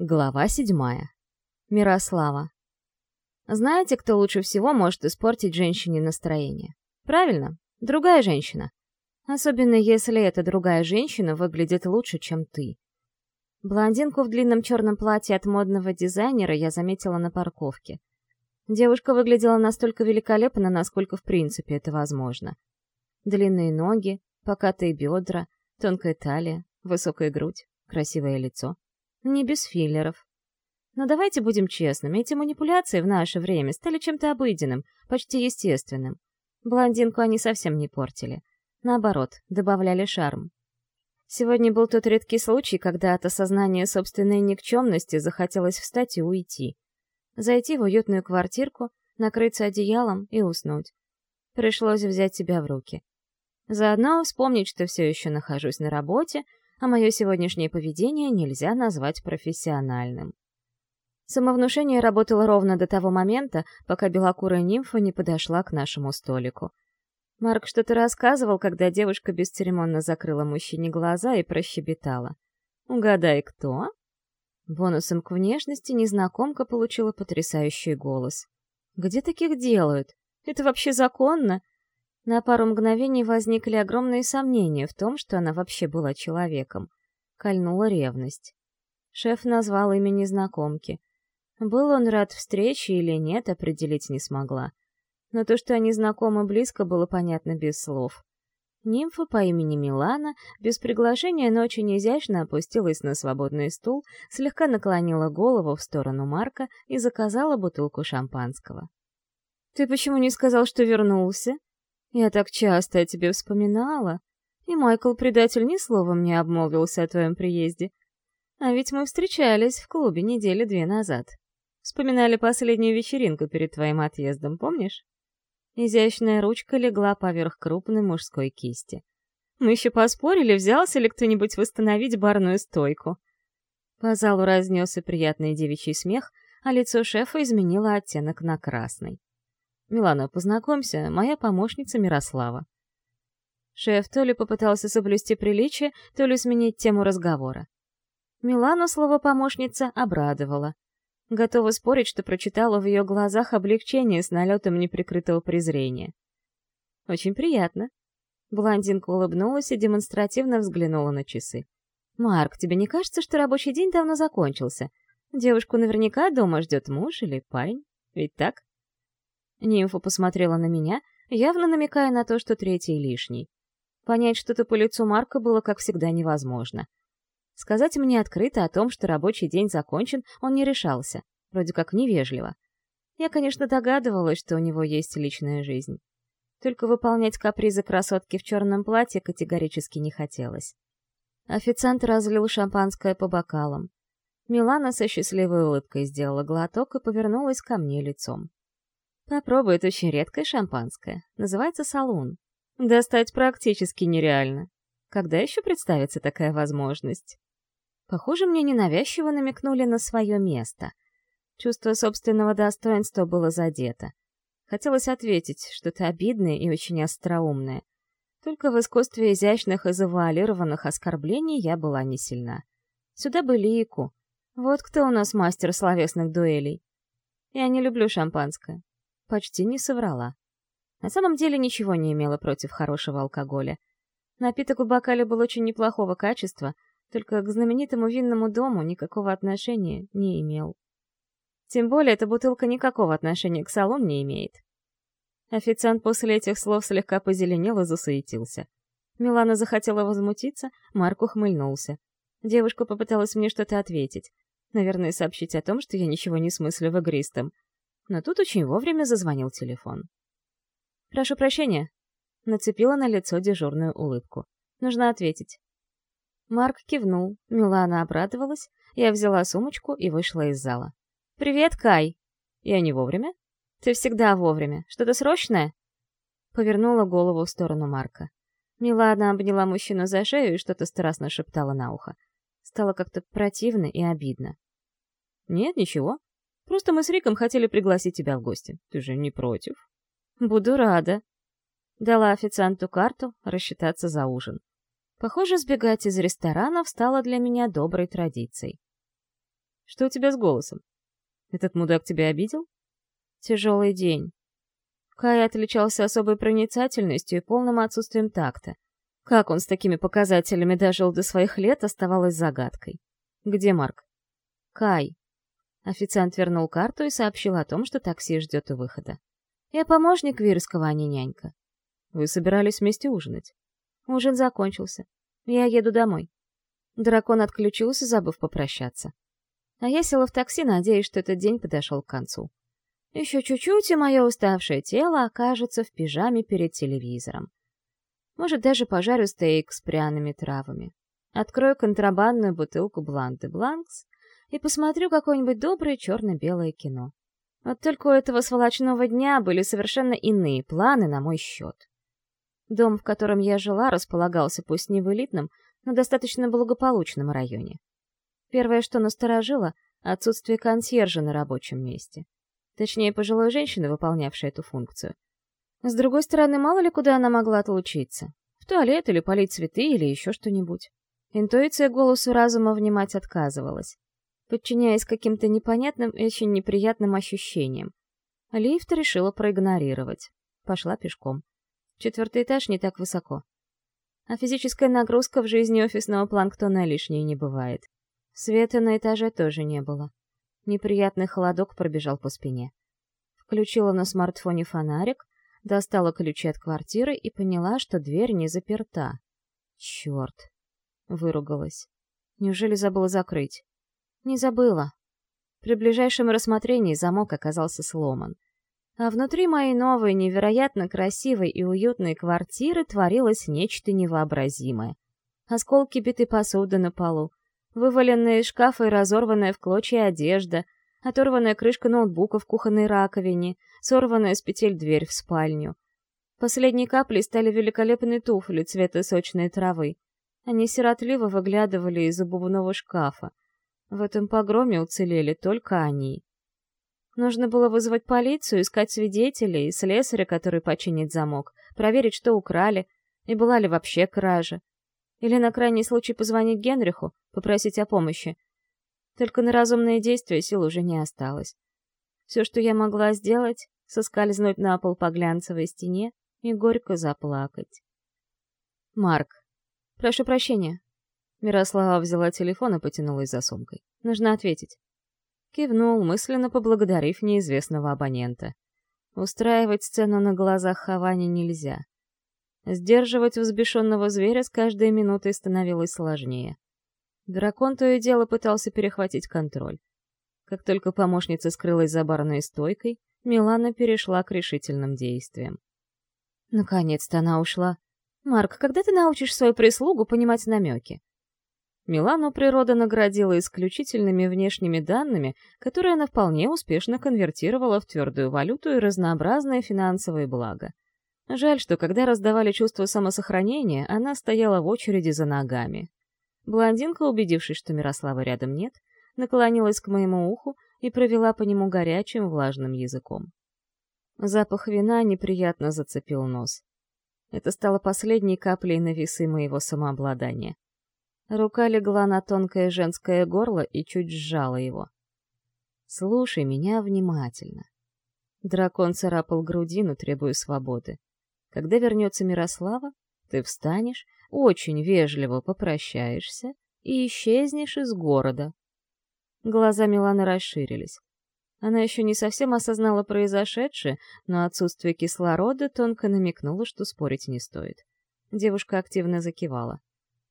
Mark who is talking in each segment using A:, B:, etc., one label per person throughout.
A: Глава седьмая. Мирослава. Знаете, кто лучше всего может испортить женщине настроение? Правильно, другая женщина. Особенно если эта другая женщина выглядит лучше, чем ты. Блондинку в длинном черном платье от модного дизайнера я заметила на парковке. Девушка выглядела настолько великолепно, насколько в принципе это возможно. Длинные ноги, покатые бедра, тонкая талия, высокая грудь, красивое лицо — не без филлеров. Но давайте будем честными, эти манипуляции в наше время стали чем-то обыденным, почти естественным. Блондинку они совсем не портили. Наоборот, добавляли шарм. Сегодня был тот редкий случай, когда от осознания собственной никчемности захотелось встать и уйти. Зайти в уютную квартирку, накрыться одеялом и уснуть. Пришлось взять себя в руки. Заодно вспомнить, что все еще нахожусь на работе — а мое сегодняшнее поведение нельзя назвать профессиональным. Самовнушение работало ровно до того момента, пока белокурая нимфа не подошла к нашему столику. Марк что-то рассказывал, когда девушка бесцеремонно закрыла мужчине глаза и прощебетала. «Угадай, кто?» Бонусом к внешности незнакомка получила потрясающий голос. «Где таких делают? Это вообще законно? На пару мгновений возникли огромные сомнения в том, что она вообще была человеком. Кольнула ревность. Шеф назвал имя незнакомки. Был он рад встрече или нет, определить не смогла. Но то, что они знакомы близко, было понятно без слов. Нимфа по имени Милана без приглашения, но очень изящно опустилась на свободный стул, слегка наклонила голову в сторону Марка и заказала бутылку шампанского. «Ты почему не сказал, что вернулся?» Я так часто о тебе вспоминала, и Майкл-предатель ни словом не обмолвился о твоем приезде. А ведь мы встречались в клубе недели две назад. Вспоминали последнюю вечеринку перед твоим отъездом, помнишь? Изящная ручка легла поверх крупной мужской кисти. Мы еще поспорили, взялся ли кто-нибудь восстановить барную стойку. По залу разнесся приятный девичий смех, а лицо шефа изменило оттенок на красный. «Милана, познакомься, моя помощница Мирослава». Шеф то ли попытался соблюсти приличие, то ли сменить тему разговора. Милану слово «помощница» обрадовало. Готова спорить, что прочитала в ее глазах облегчение с налетом неприкрытого презрения. «Очень приятно». Блондинка улыбнулась и демонстративно взглянула на часы. «Марк, тебе не кажется, что рабочий день давно закончился? Девушку наверняка дома ждет муж или парень, ведь так?» Нимфа посмотрела на меня, явно намекая на то, что третий лишний. Понять что-то по лицу Марка было, как всегда, невозможно. Сказать мне открыто о том, что рабочий день закончен, он не решался, вроде как невежливо. Я, конечно, догадывалась, что у него есть личная жизнь. Только выполнять капризы красотки в черном платье категорически не хотелось. Официант разлил шампанское по бокалам. Милана со счастливой улыбкой сделала глоток и повернулась ко мне лицом. Попробует очень редкое шампанское. Называется «Салун». Достать практически нереально. Когда еще представится такая возможность? Похоже, мне ненавязчиво намекнули на свое место. Чувство собственного достоинства было задето. Хотелось ответить что-то обидное и очень остроумное. Только в искусстве изящных и завуалированных оскорблений я была не сильна. Сюда бы Лику. Вот кто у нас мастер словесных дуэлей. Я не люблю шампанское почти не соврала. На самом деле ничего не имела против хорошего алкоголя. Напиток в бокале был очень неплохого качества, только к знаменитому винному дому никакого отношения не имел. Тем более эта бутылка никакого отношения к салону не имеет. Официант после этих слов слегка позеленел и засуетился. Милана захотела возмутиться, Марк ухмыльнулся. Девушка попыталась мне что-то ответить. Наверное, сообщить о том, что я ничего не смыслю в игристом но тут очень вовремя зазвонил телефон. «Прошу прощения», — нацепила на лицо дежурную улыбку. «Нужно ответить». Марк кивнул, Милана обрадовалась, я взяла сумочку и вышла из зала. «Привет, Кай!» «Я не вовремя?» «Ты всегда вовремя. Что-то срочное?» Повернула голову в сторону Марка. Милана обняла мужчину за шею и что-то страстно шептала на ухо. Стало как-то противно и обидно. «Нет, ничего», Просто мы с Риком хотели пригласить тебя в гости. Ты же не против?» «Буду рада». Дала официанту карту рассчитаться за ужин. Похоже, сбегать из ресторанов стало для меня доброй традицией. «Что у тебя с голосом? Этот мудак тебя обидел?» «Тяжелый день». Кай отличался особой проницательностью и полным отсутствием такта. Как он с такими показателями дожил до своих лет, оставалось загадкой. «Где Марк?» «Кай», Официант вернул карту и сообщил о том, что такси ждет у выхода. «Я помощник Вирского, а не нянька». «Вы собирались вместе ужинать?» «Ужин закончился. Я еду домой». Дракон отключился, забыв попрощаться. А я села в такси, надеясь, что этот день подошел к концу. Еще чуть-чуть, и мое уставшее тело окажется в пижаме перед телевизором. Может, даже пожарю стейк с пряными травами. Открою контрабандную бутылку Бланк де Бланкс и посмотрю какое-нибудь доброе черно-белое кино. Вот только у этого сволочного дня были совершенно иные планы на мой счет. Дом, в котором я жила, располагался пусть не в элитном, но достаточно благополучном районе. Первое, что насторожило, — отсутствие консьержа на рабочем месте. Точнее, пожилой женщины, выполнявшей эту функцию. С другой стороны, мало ли куда она могла отлучиться. В туалет или полить цветы или еще что-нибудь. Интуиция голосу разума внимать отказывалась подчиняясь каким-то непонятным и очень неприятным ощущениям. Лифт решила проигнорировать. Пошла пешком. Четвертый этаж не так высоко. А физическая нагрузка в жизни офисного планктона лишней не бывает. Света на этаже тоже не было. Неприятный холодок пробежал по спине. Включила на смартфоне фонарик, достала ключи от квартиры и поняла, что дверь не заперта. Черт! Выругалась. Неужели забыла закрыть? Не забыла. При ближайшем рассмотрении замок оказался сломан. А внутри моей новой, невероятно красивой и уютной квартиры творилось нечто невообразимое. Осколки битой посуды на полу, вываленные из шкафа и разорванная в клочья одежда, оторванная крышка ноутбука в кухонной раковине, сорванная с петель дверь в спальню. Последней каплей стали великолепные туфли цвета сочной травы. Они сиротливо выглядывали из обувного шкафа. В этом погроме уцелели только они. Нужно было вызвать полицию, искать свидетелей и слесаря, который починит замок, проверить, что украли, и была ли вообще кража. Или на крайний случай позвонить Генриху, попросить о помощи. Только на разумные действия сил уже не осталось. Все, что я могла сделать, соскользнуть на пол по глянцевой стене и горько заплакать. «Марк, прошу прощения, Мирослава взяла телефон и потянулась за сумкой. «Нужно ответить». Кивнул, мысленно поблагодарив неизвестного абонента. Устраивать сцену на глазах Хавани нельзя. Сдерживать взбешенного зверя с каждой минутой становилось сложнее. Дракон то и дело пытался перехватить контроль. Как только помощница скрылась за барной стойкой, Милана перешла к решительным действиям. Наконец-то она ушла. «Марк, когда ты научишь свою прислугу понимать намеки?» Милану природа наградила исключительными внешними данными, которые она вполне успешно конвертировала в твердую валюту и разнообразные финансовые блага. Жаль, что когда раздавали чувство самосохранения, она стояла в очереди за ногами. Блондинка, убедившись, что Мирослава рядом нет, наклонилась к моему уху и провела по нему горячим влажным языком. Запах вина неприятно зацепил нос. Это стало последней каплей на весы моего самообладания. Рука легла на тонкое женское горло и чуть сжала его. «Слушай меня внимательно». Дракон царапал грудину, требуя свободы. «Когда вернется Мирослава, ты встанешь, очень вежливо попрощаешься и исчезнешь из города». Глаза Миланы расширились. Она еще не совсем осознала произошедшее, но отсутствие кислорода тонко намекнуло, что спорить не стоит. Девушка активно закивала.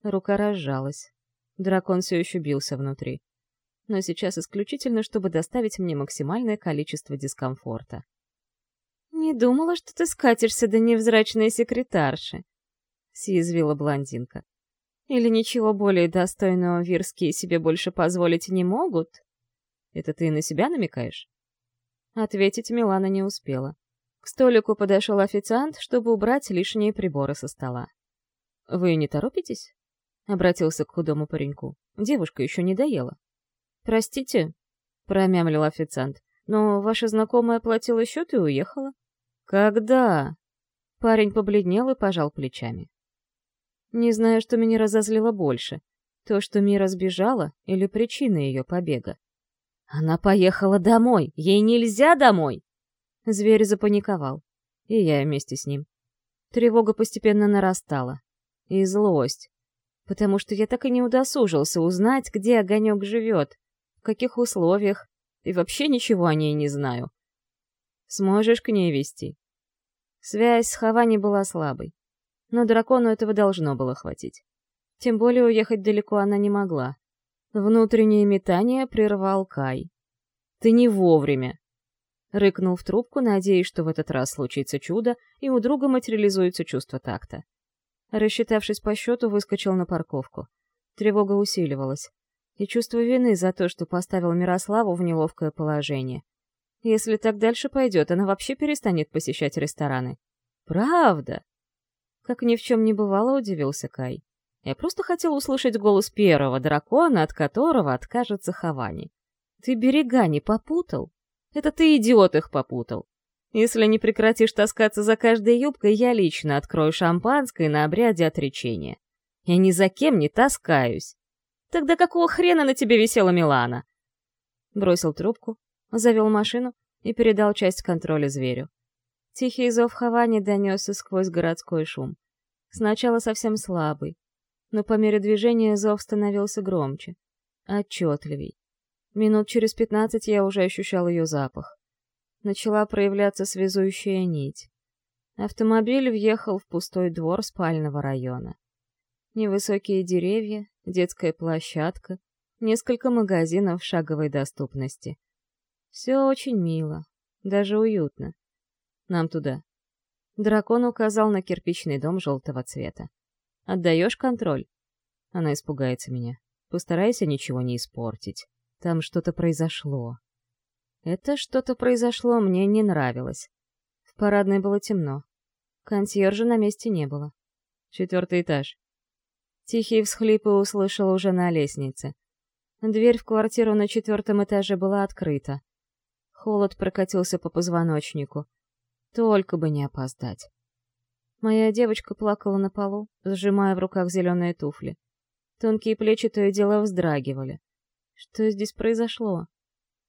A: Рука разжалась. Дракон все еще бился внутри. Но сейчас исключительно, чтобы доставить мне максимальное количество дискомфорта. «Не думала, что ты скатишься до невзрачной секретарши», — съязвила блондинка. «Или ничего более достойного вирские себе больше позволить не могут?» «Это ты на себя намекаешь?» Ответить Милана не успела. К столику подошел официант, чтобы убрать лишние приборы со стола. «Вы не торопитесь?» — обратился к худому пареньку. «Девушка еще не доела». «Простите», — промямлил официант, «но ваша знакомая платила счет и уехала». «Когда?» Парень побледнел и пожал плечами. Не знаю, что меня разозлило больше. То, что Мира сбежала, или причина ее побега. «Она поехала домой! Ей нельзя домой!» Зверь запаниковал. И я вместе с ним. Тревога постепенно нарастала. И злость потому что я так и не удосужился узнать, где огонек живет, в каких условиях, и вообще ничего о ней не знаю. Сможешь к ней вести? Связь с Хавани была слабой, но дракону этого должно было хватить. Тем более уехать далеко она не могла. Внутреннее метание прервал Кай. «Ты не вовремя!» Рыкнул в трубку, надеясь, что в этот раз случится чудо, и у друга материализуется чувство такта. Рассчитавшись по счету, выскочил на парковку. Тревога усиливалась. И чувство вины за то, что поставил Мирославу в неловкое положение. Если так дальше пойдет, она вообще перестанет посещать рестораны. Правда? Как ни в чем не бывало, удивился Кай. Я просто хотел услышать голос первого дракона, от которого откажется Хавани. Ты берега не попутал? Это ты, идиот, их попутал. Если не прекратишь таскаться за каждой юбкой, я лично открою шампанское на обряде отречения. Я ни за кем не таскаюсь. Тогда какого хрена на тебе висела Милана?» Бросил трубку, завел машину и передал часть контроля зверю. Тихий зов Хавани донесся сквозь городской шум. Сначала совсем слабый, но по мере движения зов становился громче, отчетливей. Минут через пятнадцать я уже ощущал ее запах начала проявляться связующая нить. Автомобиль въехал в пустой двор спального района. Невысокие деревья, детская площадка, несколько магазинов шаговой доступности. Все очень мило, даже уютно. Нам туда. Дракон указал на кирпичный дом желтого цвета. «Отдаешь контроль?» Она испугается меня. «Постарайся ничего не испортить. Там что-то произошло». Это что-то произошло, мне не нравилось. В парадной было темно. Консьержа на месте не было. Четвертый этаж. Тихие всхлипы услышал уже на лестнице. Дверь в квартиру на четвертом этаже была открыта. Холод прокатился по позвоночнику. Только бы не опоздать. Моя девочка плакала на полу, сжимая в руках зеленые туфли. Тонкие плечи то и дело вздрагивали. Что здесь произошло?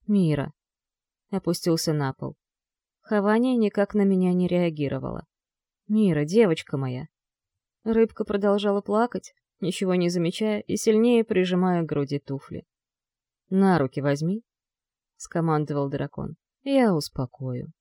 A: Мира опустился на пол. Хавания никак на меня не реагировала. «Мира, девочка моя!» Рыбка продолжала плакать, ничего не замечая и сильнее прижимая к груди туфли. «На руки возьми», — скомандовал дракон. «Я успокою».